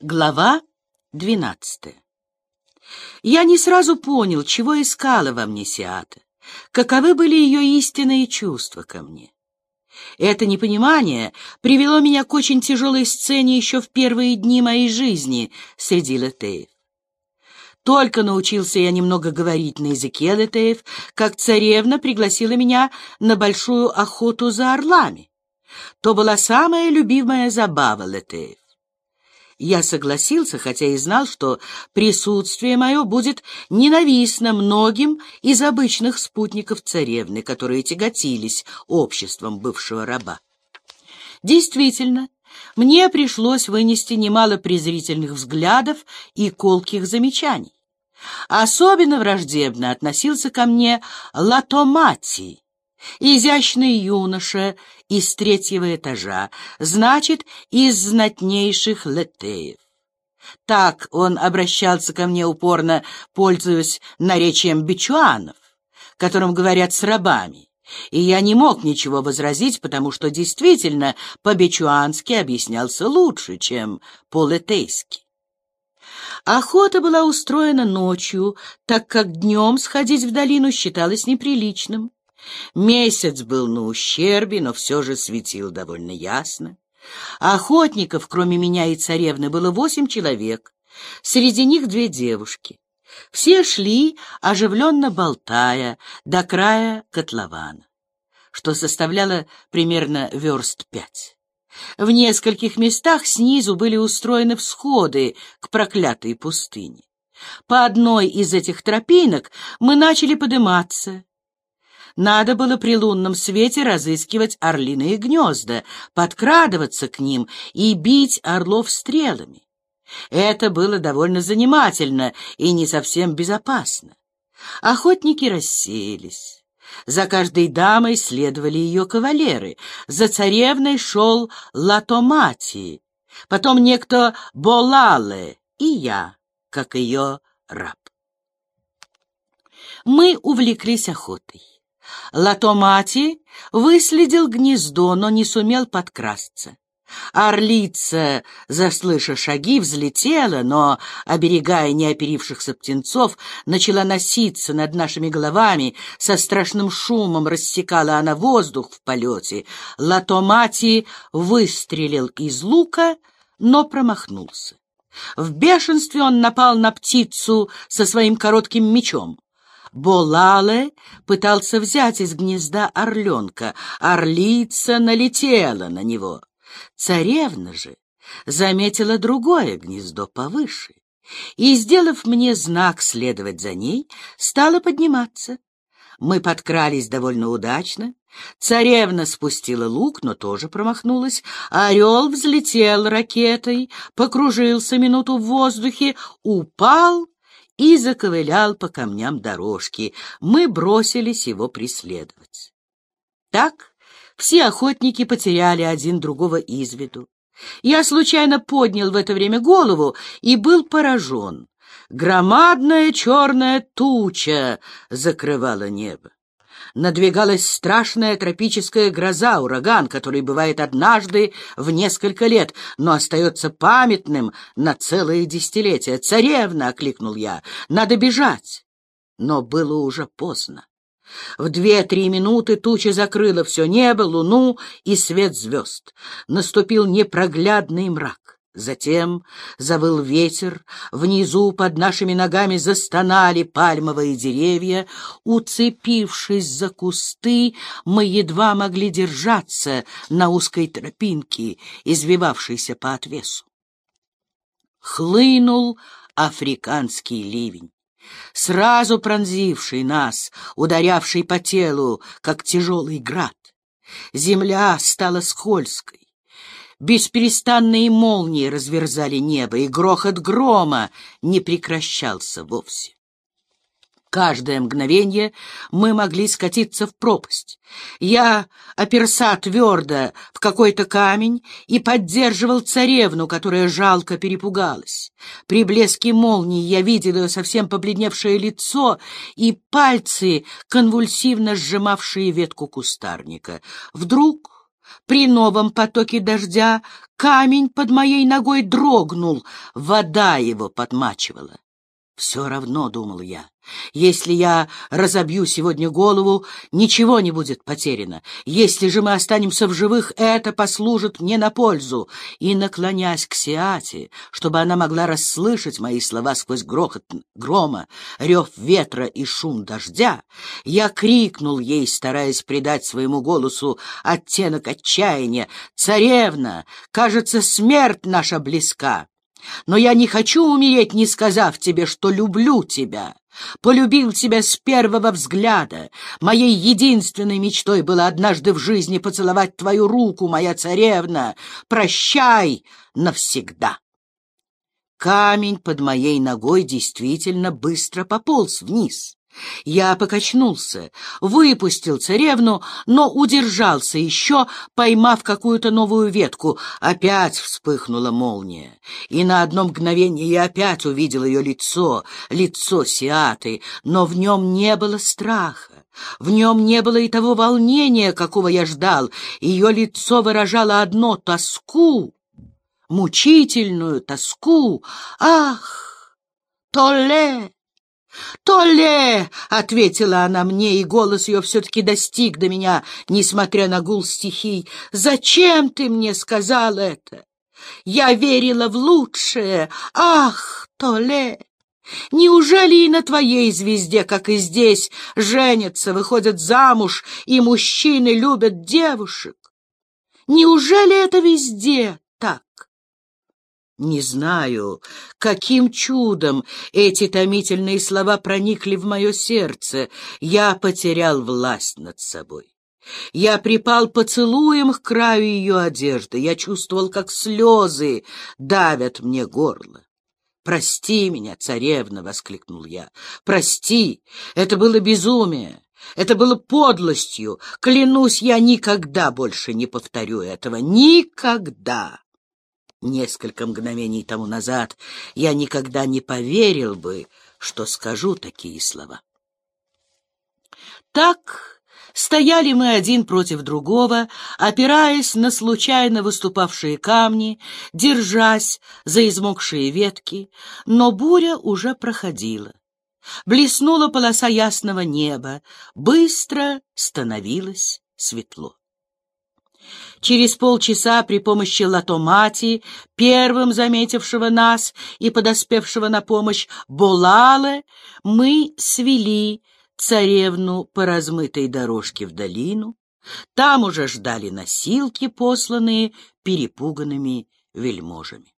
Глава двенадцатая. Я не сразу понял, чего искала во мне Сиата, каковы были ее истинные чувства ко мне. Это непонимание привело меня к очень тяжелой сцене еще в первые дни моей жизни среди летеев. Только научился я немного говорить на языке летеев, как царевна пригласила меня на большую охоту за орлами. То была самая любимая забава летеев. Я согласился, хотя и знал, что присутствие мое будет ненавистно многим из обычных спутников царевны, которые тяготились обществом бывшего раба. Действительно, мне пришлось вынести немало презрительных взглядов и колких замечаний. Особенно враждебно относился ко мне Латоматий, изящный юноша из третьего этажа, значит, из знатнейших летеев. Так он обращался ко мне упорно, пользуясь наречием бичуанов, которым говорят с рабами, и я не мог ничего возразить, потому что действительно по-бичуански объяснялся лучше, чем по-летейски. Охота была устроена ночью, так как днем сходить в долину считалось неприличным. Месяц был на ущербе, но все же светил довольно ясно. Охотников, кроме меня и царевны, было восемь человек. Среди них две девушки. Все шли, оживленно болтая, до края котлована, что составляло примерно верст пять. В нескольких местах снизу были устроены всходы к проклятой пустыне. По одной из этих тропинок мы начали подниматься, надо было при лунном свете разыскивать орлиные гнезда, подкрадываться к ним и бить орлов стрелами. Это было довольно занимательно и не совсем безопасно. Охотники рассеялись. За каждой дамой следовали ее кавалеры. За царевной шел Латомати, потом некто Болале и я, как ее раб. Мы увлеклись охотой. Латомати выследил гнездо, но не сумел подкрасться. Орлица, заслыша шаги, взлетела, но, оберегая неоперившихся птенцов, начала носиться над нашими головами, со страшным шумом рассекала она воздух в полете. Латомати выстрелил из лука, но промахнулся. В бешенстве он напал на птицу со своим коротким мечом. Болале пытался взять из гнезда орленка, орлица налетела на него. Царевна же заметила другое гнездо повыше и, сделав мне знак следовать за ней, стала подниматься. Мы подкрались довольно удачно. Царевна спустила лук, но тоже промахнулась. Орел взлетел ракетой, покружился минуту в воздухе, упал и заковылял по камням дорожки. Мы бросились его преследовать. Так все охотники потеряли один другого из виду. Я случайно поднял в это время голову и был поражен. Громадная черная туча закрывала небо надвигалась страшная тропическая гроза, ураган, который бывает однажды в несколько лет, но остается памятным на целые десятилетия. «Царевна!» — окликнул я. «Надо бежать!» Но было уже поздно. В две-три минуты туча закрыла все небо, луну и свет звезд. Наступил непроглядный мрак. Затем завыл ветер, внизу под нашими ногами застонали пальмовые деревья. Уцепившись за кусты, мы едва могли держаться на узкой тропинке, извивавшейся по отвесу. Хлынул африканский ливень сразу пронзивший нас, ударявший по телу, как тяжелый град. Земля стала скользкой, Бесперестанные молнии разверзали небо, и грохот грома не прекращался вовсе. Каждое мгновение мы могли скатиться в пропасть. Я оперся твердо в какой-то камень и поддерживал царевну, которая жалко перепугалась. При блеске молнии я видел ее совсем побледневшее лицо и пальцы, конвульсивно сжимавшие ветку кустарника. Вдруг При новом потоке дождя камень под моей ногой дрогнул, вода его подмачивала. Все равно, — думал я, — если я разобью сегодня голову, ничего не будет потеряно. Если же мы останемся в живых, это послужит мне на пользу. И, наклонясь к Сиате, чтобы она могла расслышать мои слова сквозь грохот грома, рев ветра и шум дождя, я крикнул ей, стараясь придать своему голосу оттенок отчаяния, «Царевна, кажется, смерть наша близка!» Но я не хочу умереть, не сказав тебе, что люблю тебя. Полюбил тебя с первого взгляда. Моей единственной мечтой было однажды в жизни поцеловать твою руку, моя царевна. Прощай навсегда. Камень под моей ногой действительно быстро пополз вниз. Я покачнулся, выпустил царевну, но удержался еще, поймав какую-то новую ветку. Опять вспыхнула молния, и на одно мгновение я опять увидел ее лицо, лицо Сиаты, но в нем не было страха. В нем не было и того волнения, какого я ждал. Ее лицо выражало одно — тоску, мучительную тоску. «Ах, Толе!» «Толе!» — ответила она мне, и голос ее все-таки достиг до меня, несмотря на гул стихий. «Зачем ты мне сказал это? Я верила в лучшее. Ах, Толе!» Неужели и на твоей звезде, как и здесь, женятся, выходят замуж, и мужчины любят девушек? Неужели это везде? Не знаю, каким чудом эти томительные слова проникли в мое сердце. Я потерял власть над собой. Я припал поцелуем к краю ее одежды. Я чувствовал, как слезы давят мне горло. «Прости меня, царевна!» — воскликнул я. «Прости! Это было безумие!» Это было подлостью. Клянусь, я никогда больше не повторю этого. Никогда. Несколько мгновений тому назад я никогда не поверил бы, что скажу такие слова. Так стояли мы один против другого, опираясь на случайно выступавшие камни, держась за измокшие ветки, но буря уже проходила. Блеснула полоса ясного неба, быстро становилось светло. Через полчаса при помощи латомати, первым заметившего нас и подоспевшего на помощь Болалы, мы свели царевну по размытой дорожке в долину. Там уже ждали носилки, посланные перепуганными вельможами.